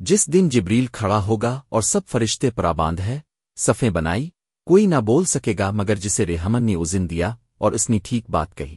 جس دن جبریل کھڑا ہوگا اور سب فرشتے پراباندھ ہے صفیں بنائی، کوئی نہ بول سکے گا مگر جسے رحمن نے ازن دیا اور اس نے ٹھیک بات کہی۔